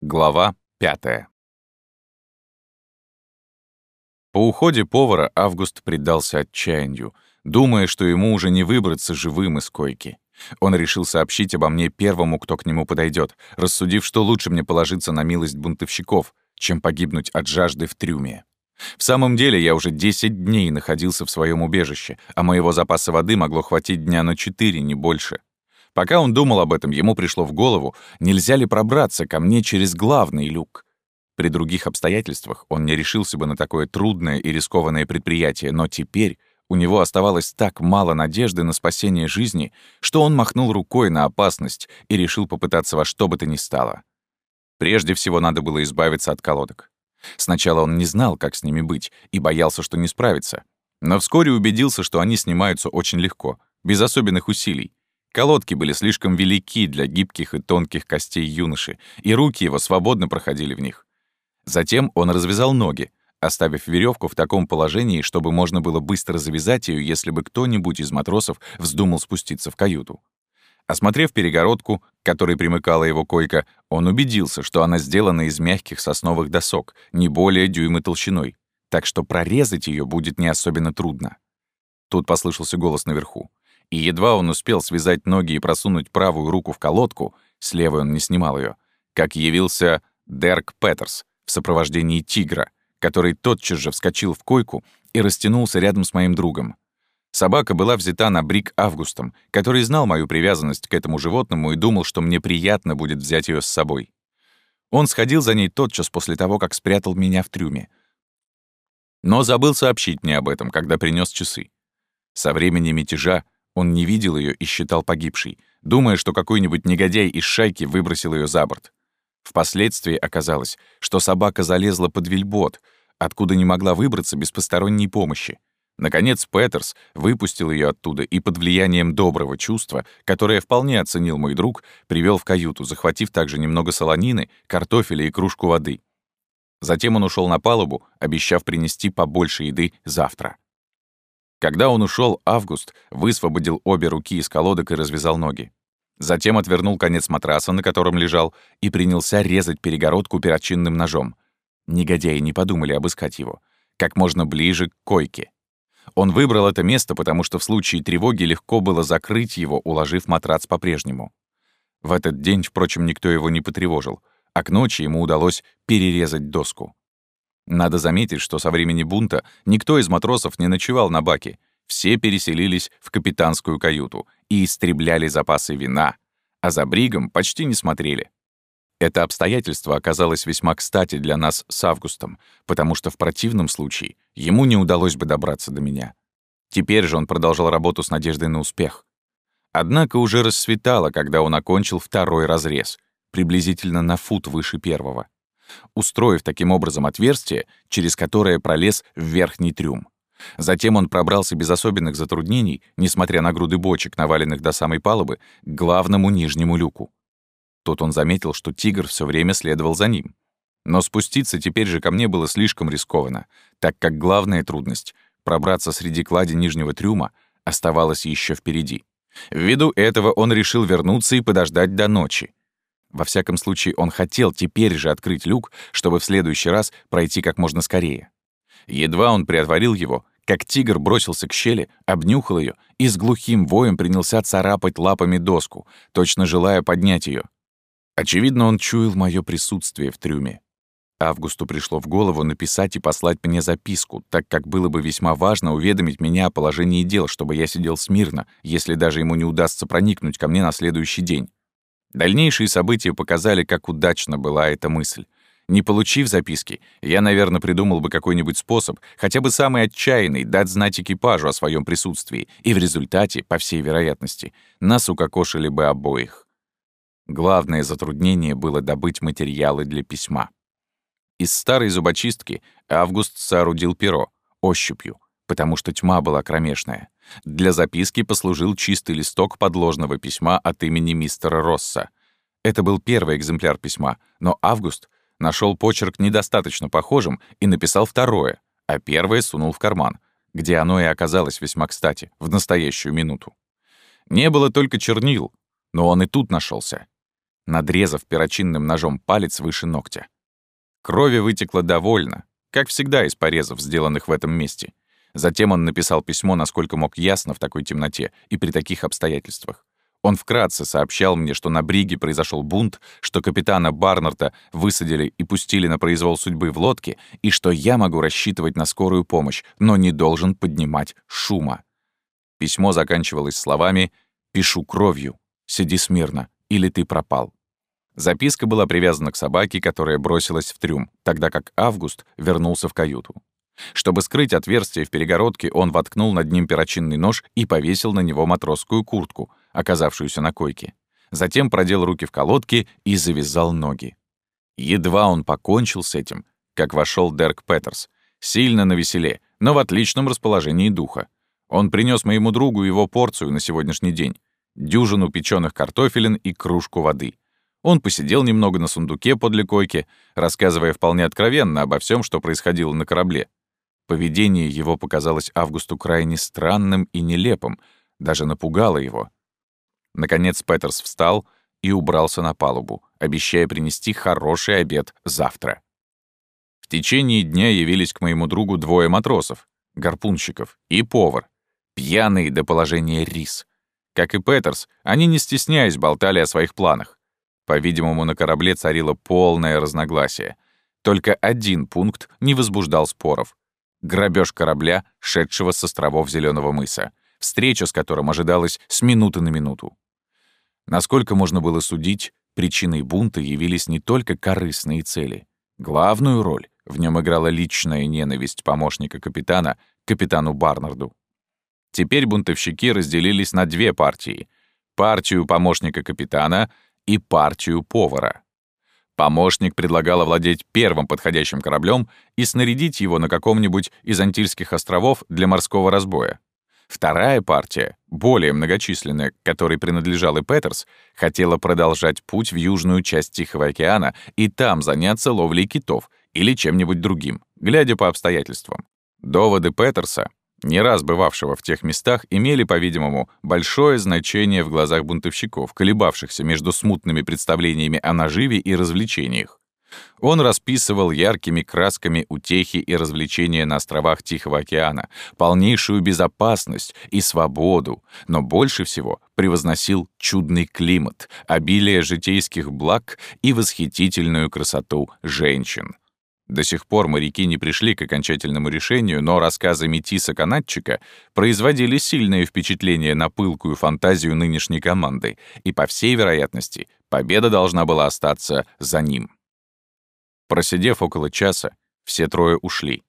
Глава пятая. По уходе повара Август предался отчаянию, думая, что ему уже не выбраться живым из койки. Он решил сообщить обо мне первому, кто к нему подойдет, рассудив, что лучше мне положиться на милость бунтовщиков, чем погибнуть от жажды в трюме. В самом деле, я уже 10 дней находился в своем убежище, а моего запаса воды могло хватить дня на 4, не больше. Пока он думал об этом, ему пришло в голову, нельзя ли пробраться ко мне через главный люк. При других обстоятельствах он не решился бы на такое трудное и рискованное предприятие, но теперь у него оставалось так мало надежды на спасение жизни, что он махнул рукой на опасность и решил попытаться во что бы то ни стало. Прежде всего надо было избавиться от колодок. Сначала он не знал, как с ними быть, и боялся, что не справится. Но вскоре убедился, что они снимаются очень легко, без особенных усилий. Колодки были слишком велики для гибких и тонких костей юноши, и руки его свободно проходили в них. Затем он развязал ноги, оставив веревку в таком положении, чтобы можно было быстро завязать ее, если бы кто-нибудь из матросов вздумал спуститься в каюту. Осмотрев перегородку, к которой примыкала его койка, он убедился, что она сделана из мягких сосновых досок, не более дюймы толщиной, так что прорезать ее будет не особенно трудно. Тут послышался голос наверху. И едва он успел связать ноги и просунуть правую руку в колодку, с левой он не снимал ее, как явился Дерк Петерс в сопровождении тигра, который тотчас же вскочил в койку и растянулся рядом с моим другом. Собака была взята на брик Августом, который знал мою привязанность к этому животному и думал, что мне приятно будет взять ее с собой. Он сходил за ней тотчас после того, как спрятал меня в трюме. Но забыл сообщить мне об этом, когда принес часы. Со времени мятежа он не видел ее и считал погибшей, думая, что какой-нибудь негодяй из шайки выбросил ее за борт. Впоследствии оказалось, что собака залезла под вельбот, откуда не могла выбраться без посторонней помощи. Наконец Петерс выпустил ее оттуда и под влиянием доброго чувства, которое вполне оценил мой друг, привел в каюту, захватив также немного солонины, картофеля и кружку воды. Затем он ушел на палубу, обещав принести побольше еды завтра. Когда он ушел, Август высвободил обе руки из колодок и развязал ноги. Затем отвернул конец матраса, на котором лежал, и принялся резать перегородку перочинным ножом. Негодяи не подумали обыскать его. Как можно ближе к койке. Он выбрал это место, потому что в случае тревоги легко было закрыть его, уложив матрац по-прежнему. В этот день, впрочем, никто его не потревожил, а к ночи ему удалось перерезать доску. Надо заметить, что со времени бунта никто из матросов не ночевал на баке, все переселились в капитанскую каюту и истребляли запасы вина, а за бригом почти не смотрели. Это обстоятельство оказалось весьма кстати для нас с Августом, потому что в противном случае ему не удалось бы добраться до меня. Теперь же он продолжал работу с надеждой на успех. Однако уже рассветало, когда он окончил второй разрез, приблизительно на фут выше первого, устроив таким образом отверстие, через которое пролез в верхний трюм. Затем он пробрался без особенных затруднений, несмотря на груды бочек, наваленных до самой палубы, к главному нижнему люку. Тут он заметил, что тигр все время следовал за ним. Но спуститься теперь же ко мне было слишком рискованно, так как главная трудность — пробраться среди клади нижнего трюма — оставалась еще впереди. Ввиду этого он решил вернуться и подождать до ночи. Во всяком случае, он хотел теперь же открыть люк, чтобы в следующий раз пройти как можно скорее. Едва он приотворил его, как тигр бросился к щели, обнюхал ее и с глухим воем принялся царапать лапами доску, точно желая поднять ее. Очевидно, он чуял мое присутствие в трюме. Августу пришло в голову написать и послать мне записку, так как было бы весьма важно уведомить меня о положении дел, чтобы я сидел смирно, если даже ему не удастся проникнуть ко мне на следующий день. Дальнейшие события показали, как удачно была эта мысль. Не получив записки, я, наверное, придумал бы какой-нибудь способ, хотя бы самый отчаянный, дать знать экипажу о своем присутствии, и в результате, по всей вероятности, нас укокошили бы обоих. Главное затруднение было добыть материалы для письма. Из старой зубочистки Август соорудил перо, ощупью, потому что тьма была кромешная. Для записки послужил чистый листок подложного письма от имени мистера Росса. Это был первый экземпляр письма, но Август нашел почерк недостаточно похожим и написал второе, а первое сунул в карман, где оно и оказалось весьма кстати, в настоящую минуту. Не было только чернил, но он и тут нашелся. надрезав перочинным ножом палец выше ногтя. Крови вытекло довольно, как всегда из порезов, сделанных в этом месте. Затем он написал письмо, насколько мог ясно в такой темноте и при таких обстоятельствах. Он вкратце сообщал мне, что на Бриге произошел бунт, что капитана Барнарта высадили и пустили на произвол судьбы в лодке, и что я могу рассчитывать на скорую помощь, но не должен поднимать шума. Письмо заканчивалось словами «Пишу кровью, сиди смирно, или ты пропал». Записка была привязана к собаке, которая бросилась в трюм, тогда как Август вернулся в каюту. Чтобы скрыть отверстие в перегородке, он воткнул над ним перочинный нож и повесил на него матросскую куртку, оказавшуюся на койке. Затем продел руки в колодки и завязал ноги. Едва он покончил с этим, как вошел Дерк Петерс, сильно навеселе, но в отличном расположении духа. Он принес моему другу его порцию на сегодняшний день — дюжину печеных картофелин и кружку воды — он посидел немного на сундуке подле койки, рассказывая вполне откровенно обо всем, что происходило на корабле. Поведение его показалось Августу крайне странным и нелепым, даже напугало его. Наконец Петерс встал и убрался на палубу, обещая принести хороший обед завтра. В течение дня явились к моему другу двое матросов, гарпунщиков и повар, пьяные до положения рис. Как и Петерс, они, не стесняясь, болтали о своих планах. По-видимому, на корабле царило полное разногласие. Только один пункт не возбуждал споров. Грабеж корабля, шедшего с островов Зеленого мыса, встреча с которым ожидалась с минуты на минуту. Насколько можно было судить, причиной бунта явились не только корыстные цели. Главную роль в нем играла личная ненависть помощника капитана к капитану Барнарду. Теперь бунтовщики разделились на две партии. Партию помощника капитана — и партию повара. Помощник предлагал овладеть первым подходящим кораблем и снарядить его на каком-нибудь из Антильских островов для морского разбоя. Вторая партия, более многочисленная, которой принадлежал и Петерс, хотела продолжать путь в южную часть Тихого океана и там заняться ловлей китов или чем-нибудь другим, глядя по обстоятельствам. Доводы Петерса не раз бывавшего в тех местах, имели, по-видимому, большое значение в глазах бунтовщиков, колебавшихся между смутными представлениями о наживе и развлечениях. Он расписывал яркими красками утехи и развлечения на островах Тихого океана, полнейшую безопасность и свободу, но больше всего превозносил чудный климат, обилие житейских благ и восхитительную красоту женщин. До сих пор моряки не пришли к окончательному решению, но рассказы Метиса-канатчика производили сильное впечатление на пылкую фантазию нынешней команды, и, по всей вероятности, победа должна была остаться за ним. Просидев около часа, все трое ушли.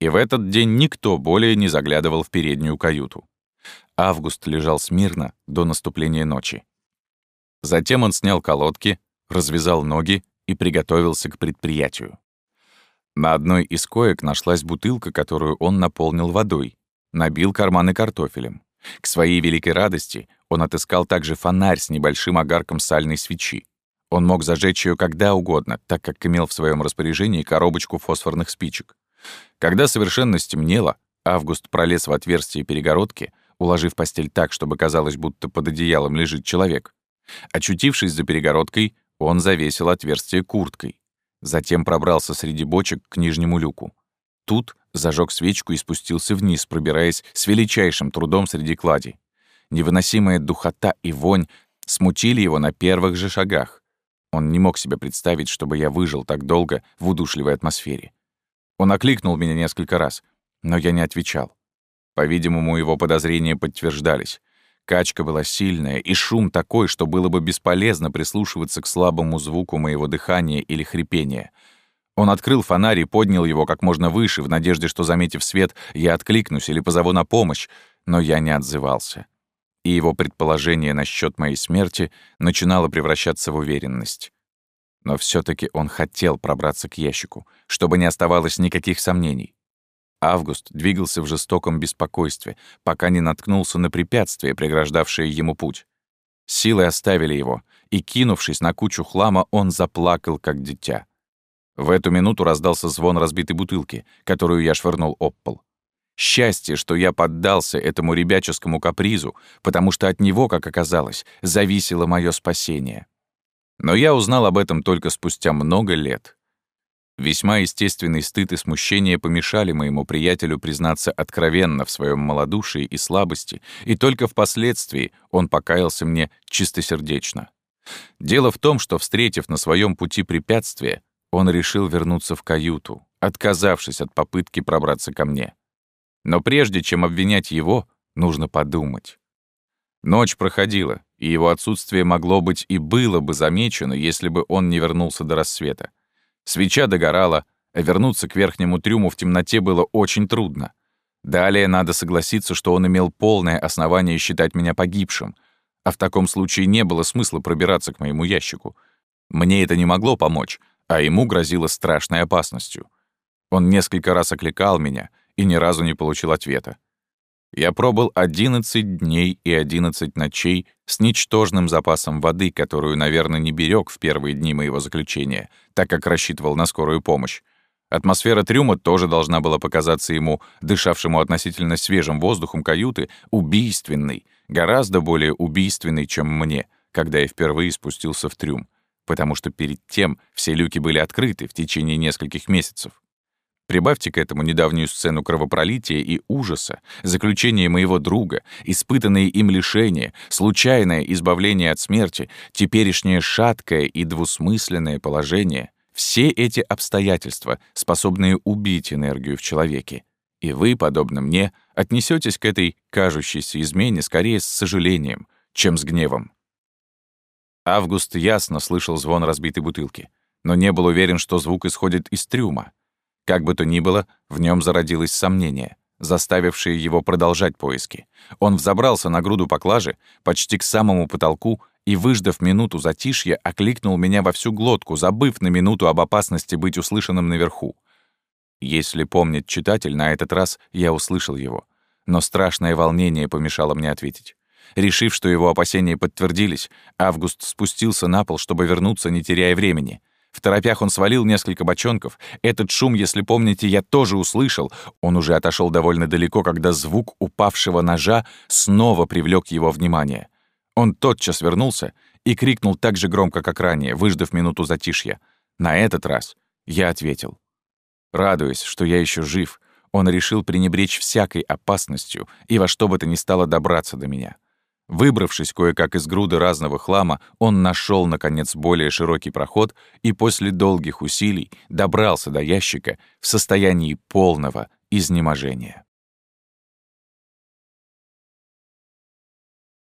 И в этот день никто более не заглядывал в переднюю каюту. Август лежал смирно до наступления ночи. Затем он снял колодки, развязал ноги и приготовился к предприятию. На одной из коек нашлась бутылка, которую он наполнил водой, набил карманы картофелем. К своей великой радости он отыскал также фонарь с небольшим огарком сальной свечи. Он мог зажечь ее когда угодно, так как имел в своем распоряжении коробочку фосфорных спичек. Когда совершенно стемнело, Август пролез в отверстие перегородки, уложив постель так, чтобы казалось, будто под одеялом лежит человек. Очутившись за перегородкой, он завесил отверстие курткой. Затем пробрался среди бочек к нижнему люку. Тут зажег свечку и спустился вниз, пробираясь с величайшим трудом среди клади. Невыносимая духота и вонь смутили его на первых же шагах. Он не мог себе представить, чтобы я выжил так долго в удушливой атмосфере. Он окликнул меня несколько раз, но я не отвечал. По-видимому, его подозрения подтверждались. Качка была сильная, и шум такой, что было бы бесполезно прислушиваться к слабому звуку моего дыхания или хрипения. Он открыл фонарь и поднял его как можно выше, в надежде, что, заметив свет, я откликнусь или позову на помощь, но я не отзывался. И его предположение насчет моей смерти начинало превращаться в уверенность. Но все таки он хотел пробраться к ящику, чтобы не оставалось никаких сомнений. Август двигался в жестоком беспокойстве, пока не наткнулся на препятствие, преграждавшее ему путь. Силы оставили его, и, кинувшись на кучу хлама, он заплакал, как дитя. В эту минуту раздался звон разбитой бутылки, которую я швырнул об пол. Счастье, что я поддался этому ребяческому капризу, потому что от него, как оказалось, зависело мое спасение. Но я узнал об этом только спустя много лет. Весьма естественный стыд и смущение помешали моему приятелю признаться откровенно в своем малодушии и слабости, и только впоследствии он покаялся мне чистосердечно. Дело в том, что, встретив на своем пути препятствие, он решил вернуться в каюту, отказавшись от попытки пробраться ко мне. Но прежде чем обвинять его, нужно подумать. Ночь проходила, и его отсутствие могло быть и было бы замечено, если бы он не вернулся до рассвета. Свеча догорала, а вернуться к верхнему трюму в темноте было очень трудно. Далее надо согласиться, что он имел полное основание считать меня погибшим, а в таком случае не было смысла пробираться к моему ящику. Мне это не могло помочь, а ему грозило страшной опасностью. Он несколько раз окликал меня и ни разу не получил ответа. Я пробыл 11 дней и 11 ночей с ничтожным запасом воды, которую, наверное, не берег в первые дни моего заключения, так как рассчитывал на скорую помощь. Атмосфера трюма тоже должна была показаться ему, дышавшему относительно свежим воздухом каюты, убийственной, гораздо более убийственной, чем мне, когда я впервые спустился в трюм, потому что перед тем все люки были открыты в течение нескольких месяцев. Прибавьте к этому недавнюю сцену кровопролития и ужаса, заключение моего друга, испытанные им лишения, случайное избавление от смерти, теперешнее шаткое и двусмысленное положение — все эти обстоятельства, способные убить энергию в человеке. И вы, подобно мне, отнесетесь к этой кажущейся измене скорее с сожалением, чем с гневом. Август ясно слышал звон разбитой бутылки, но не был уверен, что звук исходит из трюма. Как бы то ни было, в нем зародилось сомнение, заставившее его продолжать поиски. Он взобрался на груду поклажи, почти к самому потолку, и, выждав минуту затишья, окликнул меня во всю глотку, забыв на минуту об опасности быть услышанным наверху. Если помнит читатель, на этот раз я услышал его. Но страшное волнение помешало мне ответить. Решив, что его опасения подтвердились, Август спустился на пол, чтобы вернуться, не теряя времени. В торопях он свалил несколько бочонков. Этот шум, если помните, я тоже услышал. Он уже отошел довольно далеко, когда звук упавшего ножа снова привлек его внимание. Он тотчас вернулся и крикнул так же громко, как ранее, выждав минуту затишья. На этот раз я ответил. Радуясь, что я еще жив, он решил пренебречь всякой опасностью и во что бы то ни стало добраться до меня. Выбравшись кое-как из груды разного хлама, он нашел, наконец, более широкий проход и после долгих усилий добрался до ящика в состоянии полного изнеможения.